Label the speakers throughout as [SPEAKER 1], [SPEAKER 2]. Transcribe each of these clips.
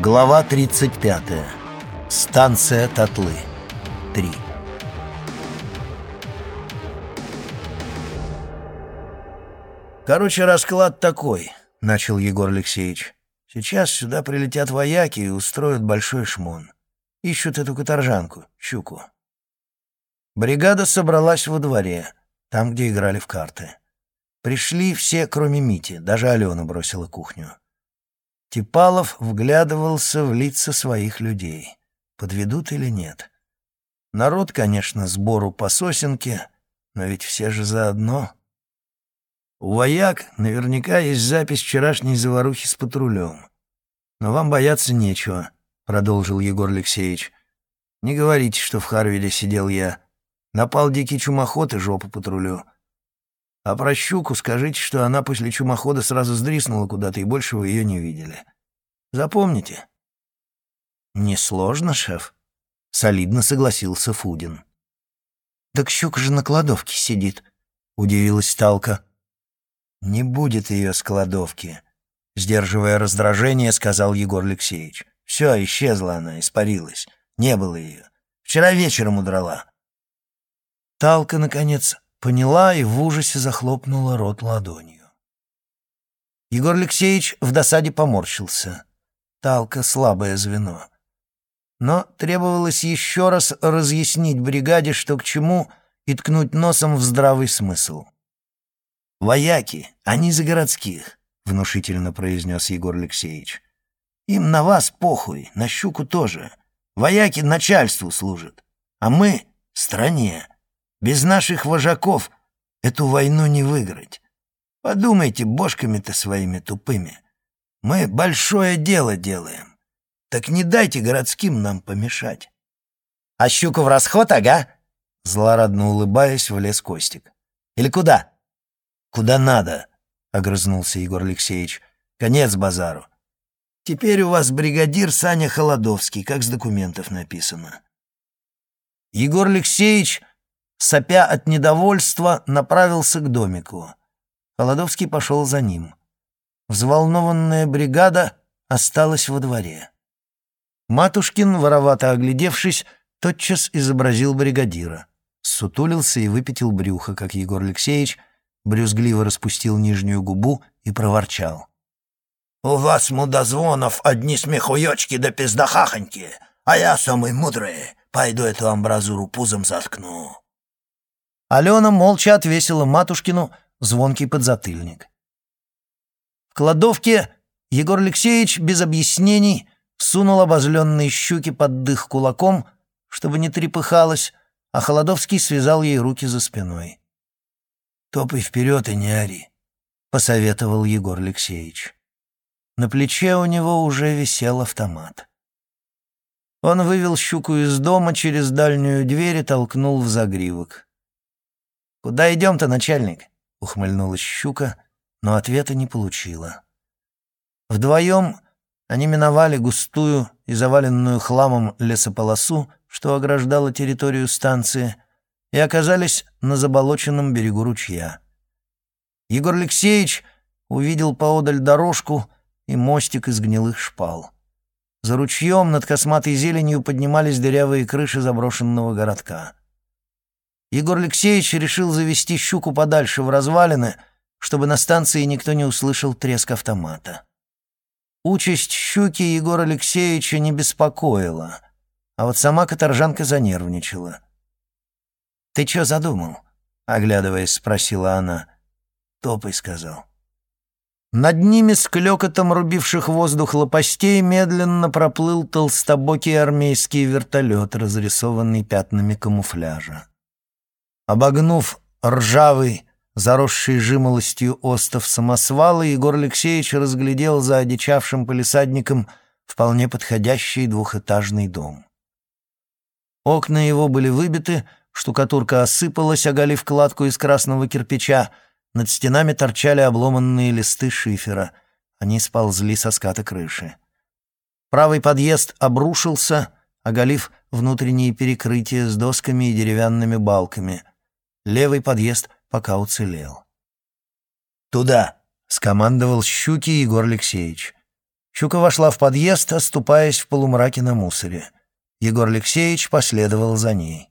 [SPEAKER 1] Глава 35. Станция Татлы. 3. «Короче, расклад такой», — начал Егор Алексеевич. «Сейчас сюда прилетят вояки и устроят большой шмон. Ищут эту каторжанку, щуку». Бригада собралась во дворе, там, где играли в карты. Пришли все, кроме Мити, даже Алена бросила кухню. Типалов вглядывался в лица своих людей. Подведут или нет? Народ, конечно, сбору по сосенке, но ведь все же заодно. У вояк наверняка есть запись вчерашней заварухи с патрулем. Но вам бояться нечего, — продолжил Егор Алексеевич. Не говорите, что в Харвиле сидел я. Напал дикий чумоход и жопу патрулю. А про щуку скажите, что она после чумохода сразу сдриснула куда-то, и больше вы ее не видели. Запомните». «Несложно, шеф», — солидно согласился Фудин. «Так щука же на кладовке сидит», — удивилась Талка. «Не будет ее с кладовки», — сдерживая раздражение, сказал Егор Алексеевич. «Все, исчезла она, испарилась. Не было ее. Вчера вечером удрала». Талка, наконец, Поняла и в ужасе захлопнула рот ладонью. Егор Алексеевич в досаде поморщился. Талка — слабое звено. Но требовалось еще раз разъяснить бригаде, что к чему, и ткнуть носом в здравый смысл. «Вояки, они за городских», — внушительно произнес Егор Алексеевич. «Им на вас похуй, на щуку тоже. Вояки начальству служат, а мы — стране. Без наших вожаков эту войну не выиграть. Подумайте бошками-то своими тупыми. Мы большое дело делаем. Так не дайте городским нам помешать. — А щуку в расход, ага? — злорадно улыбаясь, влез Костик. — Или куда? — Куда надо, — огрызнулся Егор Алексеевич. — Конец базару. Теперь у вас бригадир Саня Холодовский, как с документов написано. Егор Алексеевич сопя от недовольства, направился к домику. Холодовский пошел за ним. Взволнованная бригада осталась во дворе. Матушкин, воровато оглядевшись, тотчас изобразил бригадира. Сутулился и выпятил брюхо, как Егор Алексеевич, брюзгливо распустил нижнюю губу и проворчал. «У вас, мудозвонов, одни смехуёчки да пиздахахоньки, а я самый мудрый, пойду эту амбразуру пузом заткну». Алена молча отвесила матушкину звонкий подзатыльник. В кладовке Егор Алексеевич без объяснений сунул обозленные щуки под дых кулаком, чтобы не трепыхалась, а Холодовский связал ей руки за спиной. «Топай вперед и не ори», — посоветовал Егор Алексеевич. На плече у него уже висел автомат. Он вывел щуку из дома через дальнюю дверь и толкнул в загривок. «Куда идем-то, начальник?» — ухмыльнулась щука, но ответа не получила. Вдвоем они миновали густую и заваленную хламом лесополосу, что ограждала территорию станции, и оказались на заболоченном берегу ручья. Егор Алексеевич увидел поодаль дорожку и мостик из гнилых шпал. За ручьем над косматой зеленью поднимались дырявые крыши заброшенного городка. Егор Алексеевич решил завести щуку подальше в развалины, чтобы на станции никто не услышал треск автомата. Участь щуки Егора Алексеевича не беспокоила, а вот сама каторжанка занервничала. «Ты чё задумал?» — оглядываясь, спросила она. «Топай», — сказал. Над ними с клёкотом рубивших воздух лопастей медленно проплыл толстобокий армейский вертолет, разрисованный пятнами камуфляжа. Обогнув ржавый, заросший жимолостью остов самосвала, Егор Алексеевич разглядел за одичавшим полисадником вполне подходящий двухэтажный дом. Окна его были выбиты, штукатурка осыпалась, оголив кладку из красного кирпича, над стенами торчали обломанные листы шифера, они сползли со ската крыши. Правый подъезд обрушился, оголив внутренние перекрытия с досками и деревянными балками — Левый подъезд пока уцелел. «Туда!» — скомандовал Щуки Егор Алексеевич. Щука вошла в подъезд, оступаясь в полумраке на мусоре. Егор Алексеевич последовал за ней.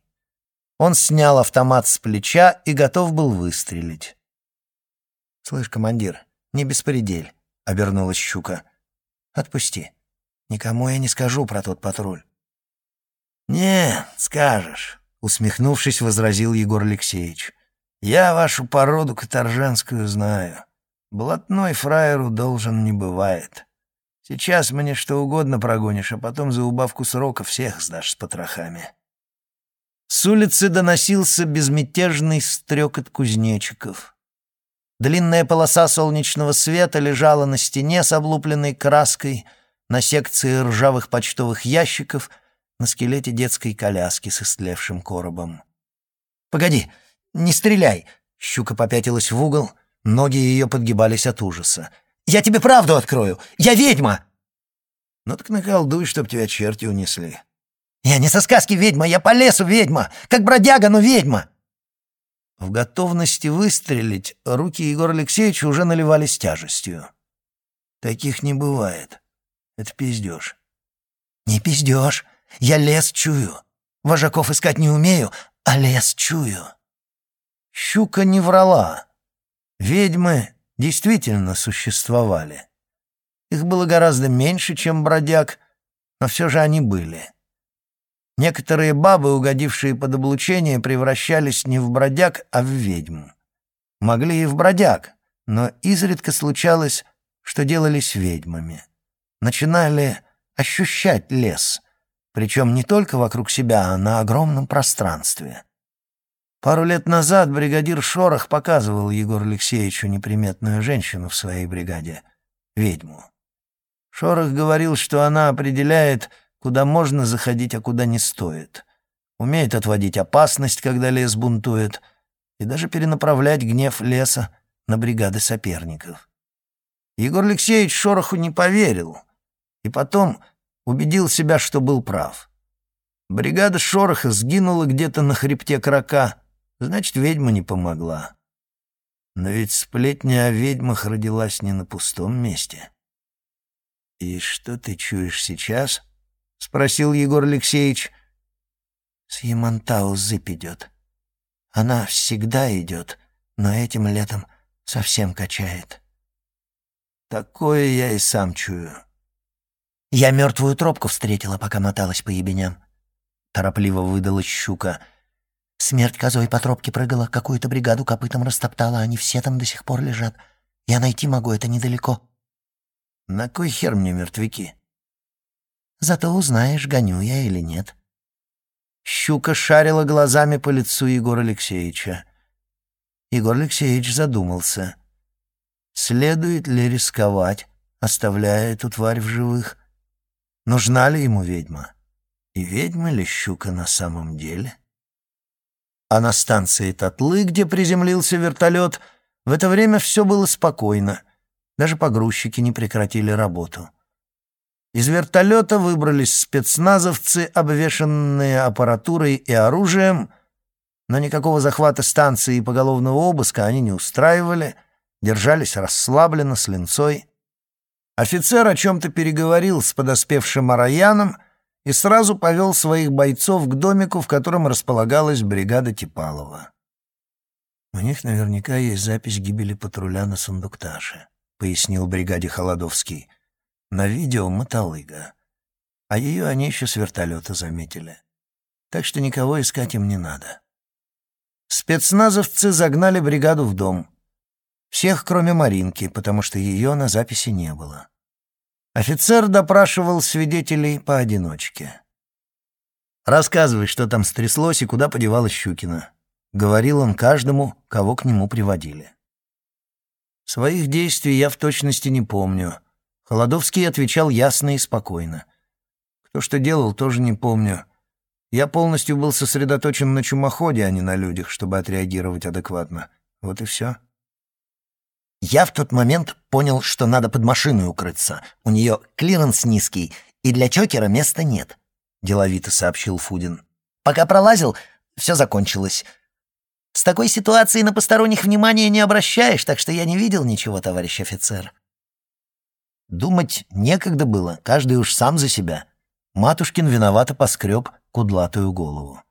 [SPEAKER 1] Он снял автомат с плеча и готов был выстрелить. «Слышь, командир, не беспредель», — обернулась щука. «Отпусти. Никому я не скажу про тот патруль».
[SPEAKER 2] «Не, скажешь», — усмехнувшись, возразил Егор Алексеевич. «Я вашу породу каторжанскую знаю. Блатной фраеру должен не бывает. Сейчас мне что угодно прогонишь, а потом за убавку срока всех сдашь с потрохами».
[SPEAKER 1] С улицы доносился безмятежный стрекот кузнечиков. Длинная полоса солнечного света лежала на стене с облупленной краской, на секции ржавых почтовых ящиков, на скелете детской коляски с истлевшим коробом. «Погоди, не стреляй!» — щука попятилась в угол, ноги ее подгибались от ужаса. «Я тебе правду открою! Я ведьма!»
[SPEAKER 2] «Ну так наколдуй, чтоб тебя черти унесли»,
[SPEAKER 1] «Я не со сказки ведьма, я по лесу ведьма! Как бродяга, но ведьма!» В готовности выстрелить руки Егора Алексеевича уже наливались тяжестью.
[SPEAKER 2] «Таких не бывает. Это пиздеж».
[SPEAKER 1] «Не пиздеж. Я лес чую. Вожаков искать не умею, а лес чую». Щука не врала. Ведьмы действительно существовали. Их было гораздо меньше, чем бродяг, но все же они были. Некоторые бабы, угодившие под облучение, превращались не в бродяг, а в ведьм. Могли и в бродяг, но изредка случалось, что делались ведьмами. Начинали ощущать лес, причем не только вокруг себя, а на огромном пространстве. Пару лет назад бригадир Шорох показывал Егору Алексеевичу неприметную женщину в своей бригаде — ведьму. Шорох говорил, что она определяет куда можно заходить, а куда не стоит. Умеет отводить опасность, когда лес бунтует, и даже перенаправлять гнев леса на бригады соперников. Егор Алексеевич Шороху не поверил, и потом убедил себя, что был прав. Бригада Шороха сгинула где-то на хребте Крака, значит, ведьма не помогла. Но ведь сплетня о ведьмах родилась не на пустом месте. «И что ты чуешь сейчас?» — спросил Егор Алексеевич. «С Ямантау зыбь идет. Она всегда идет, но этим летом совсем качает». «Такое я и сам чую». «Я мертвую тропку встретила, пока моталась по ебеням», — торопливо выдала щука. «Смерть козой по тропке прыгала, какую-то бригаду копытом растоптала, они все там до сих пор лежат. Я найти могу, это недалеко». «На кой хер мне мертвяки?» Зато узнаешь, гоню я или нет». Щука шарила глазами по лицу Егора Алексеевича. Егор Алексеевич задумался. Следует ли рисковать, оставляя эту тварь в живых? Нужна ли ему ведьма? И ведьма ли щука на самом деле? А на станции Татлы, где приземлился вертолет, в это время все было спокойно. Даже погрузчики не прекратили работу. Из вертолета выбрались спецназовцы, обвешанные аппаратурой и оружием, но никакого захвата станции и поголовного обыска они не устраивали, держались расслабленно, с линцой. Офицер о чем-то переговорил с подоспевшим Араяном и сразу повел своих бойцов к домику, в котором располагалась бригада Типалова. «У них наверняка есть запись гибели патруля на сундукташе», — пояснил бригаде Холодовский. На видео мотолыга. А ее они еще с вертолета заметили. Так что никого искать им не надо. Спецназовцы загнали бригаду в дом. Всех, кроме Маринки, потому что ее на записи не было. Офицер допрашивал свидетелей поодиночке. «Рассказывай, что там стряслось и куда подевалась Щукина», — говорил он каждому, кого к нему приводили. Своих действий я в точности не помню — Холодовский отвечал ясно и спокойно. Кто что делал, тоже не помню. Я полностью был сосредоточен на чумоходе, а не на людях, чтобы отреагировать адекватно. Вот и все. Я в тот момент понял, что надо под машиной укрыться. У нее клиренс низкий, и для чокера места нет, — деловито сообщил Фудин. Пока пролазил, все закончилось. С такой ситуацией на посторонних внимания не обращаешь, так что я не видел ничего, товарищ офицер. Думать некогда было, каждый уж сам за себя. Матушкин виновато поскреб кудлатую голову.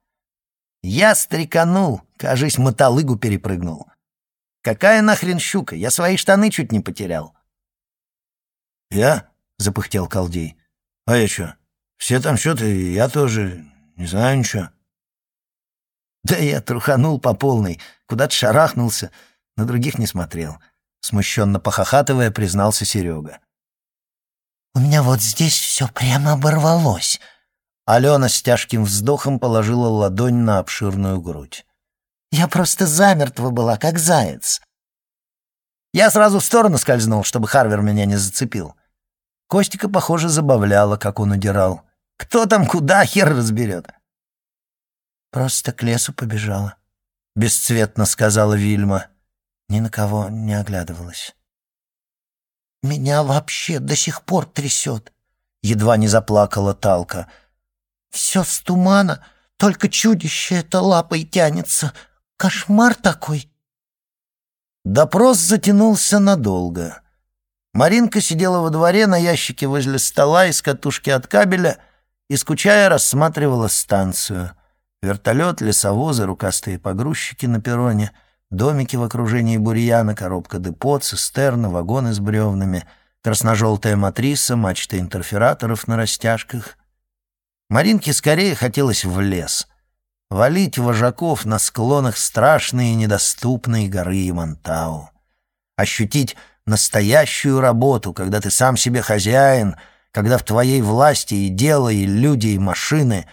[SPEAKER 1] Я стреканул, кажись, мотолыгу перепрыгнул. Какая нахрен щука? Я свои штаны чуть не потерял.
[SPEAKER 2] «Я?» — запыхтел колдей. «А я что? Все там что-то, я тоже не знаю ничего».
[SPEAKER 1] Да я труханул по полной, куда-то шарахнулся, на других не смотрел. Смущенно похохатывая, признался Серега. «У меня вот здесь все прямо оборвалось». Алена с тяжким вздохом положила ладонь на обширную грудь. «Я просто замертво была, как заяц». Я сразу в сторону скользнул, чтобы Харвер меня не зацепил. Костика, похоже, забавляла, как он удирал. Кто там куда, хер разберет. «Просто к лесу побежала», — бесцветно сказала Вильма. Ни на кого не оглядывалась. «Меня вообще до сих пор трясет», — едва не заплакала Талка. «Все с тумана, только чудище это лапой тянется. Кошмар такой». Допрос затянулся надолго. Маринка сидела во дворе на ящике возле стола из катушки от кабеля и, скучая, рассматривала станцию. Вертолет, лесовозы, рукастые погрузчики на перроне, домики в окружении бурьяна, коробка депо, цистерна, вагоны с бревнами, красно-желтая матрица, мачты интерфераторов на растяжках. Маринке скорее хотелось в лес. Валить вожаков на склонах страшной и недоступной горы Ямантау. Ощутить настоящую работу, когда ты сам себе хозяин, когда в твоей власти и дело, и люди, и машины.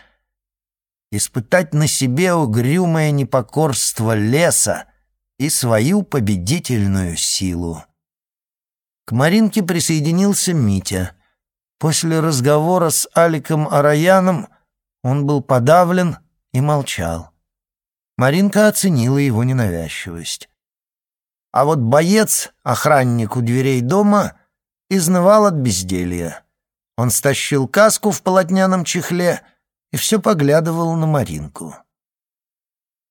[SPEAKER 1] Испытать на себе угрюмое непокорство леса и свою победительную силу. К Маринке присоединился Митя. После разговора с Аликом Араяном он был подавлен и молчал. Маринка оценила его ненавязчивость. А вот боец, охранник у дверей дома, изнывал от безделья. Он стащил каску в полотняном чехле и все поглядывал на Маринку.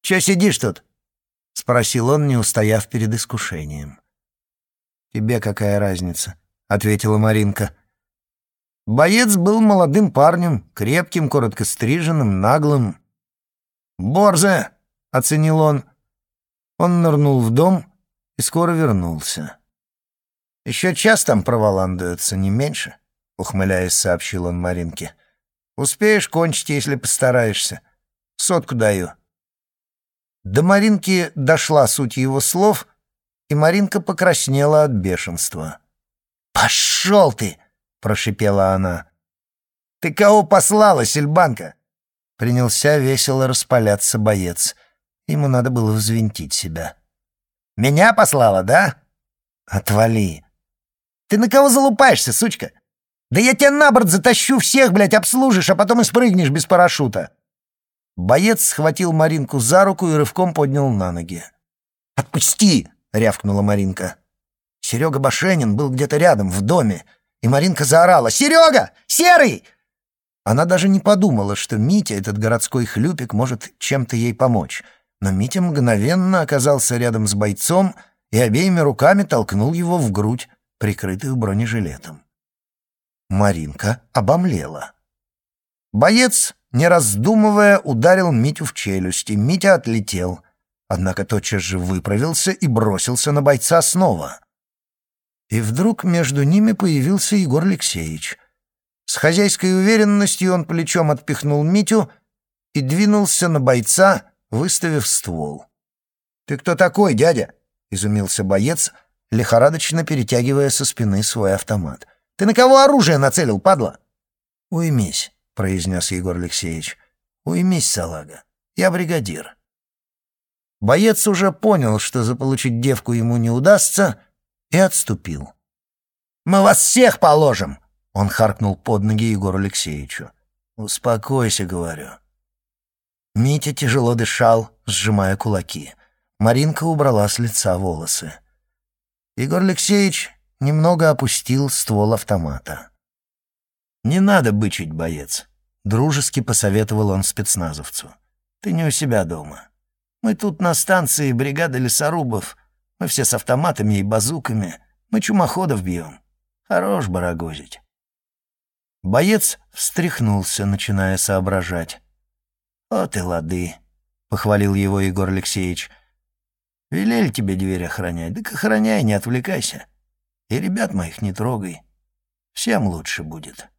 [SPEAKER 1] «Че сидишь тут?» — спросил он, не устояв перед искушением. «Тебе какая разница?» — ответила Маринка. Боец был молодым парнем, крепким, коротко стриженным, наглым. «Борзе!» — оценил он. Он нырнул в дом и скоро вернулся. «Еще час там проволандуется, не меньше», — ухмыляясь, сообщил он Маринке. «Успеешь кончить, если постараешься. Сотку даю». До Маринки дошла суть его слов, и Маринка покраснела от бешенства. «Пошел ты!» — прошипела она. «Ты кого послала, Сельбанка?» Принялся весело распаляться боец. Ему надо было взвинтить себя. Меня послала, да? Отвали. Ты на кого залупаешься, сучка? Да я тебя на борт затащу, всех, блядь, обслужишь, а потом и спрыгнешь без парашюта. Боец схватил Маринку за руку и рывком поднял на ноги. «Отпусти!» — рявкнула Маринка. Серега Башенин был где-то рядом, в доме, и Маринка заорала «Серега! Серый!» Она даже не подумала, что Митя, этот городской хлюпик, может чем-то ей помочь — но Митя мгновенно оказался рядом с бойцом и обеими руками толкнул его в грудь, прикрытую бронежилетом. Маринка обомлела. Боец, не раздумывая, ударил Митю в челюсть, и Митя отлетел, однако тотчас же выправился и бросился на бойца снова. И вдруг между ними появился Егор Алексеевич. С хозяйской уверенностью он плечом отпихнул Митю и двинулся на бойца, выставив ствол. «Ты кто такой, дядя?» — изумился боец, лихорадочно перетягивая со спины свой автомат. «Ты на кого оружие нацелил, падла?» «Уймись», — произнес Егор Алексеевич. «Уймись, салага. Я бригадир». Боец уже понял, что заполучить девку ему не удастся, и отступил. «Мы вас всех положим!» — он харкнул под ноги Егору Алексеевичу. «Успокойся, — говорю. Митя тяжело дышал, сжимая кулаки. Маринка убрала с лица волосы. Егор Алексеевич немного опустил ствол автомата. «Не надо бычить, боец», — дружески посоветовал он спецназовцу. «Ты не у себя дома. Мы тут на станции бригада лесорубов. Мы все с автоматами и базуками. Мы чумоходов бьем.
[SPEAKER 2] Хорош барагозить».
[SPEAKER 1] Боец встряхнулся, начиная соображать.
[SPEAKER 2] «Вот и лады», —
[SPEAKER 1] похвалил его Егор Алексеевич.
[SPEAKER 2] «Велели тебе дверь охранять, так охраняй, не отвлекайся. И ребят моих не трогай. Всем лучше будет».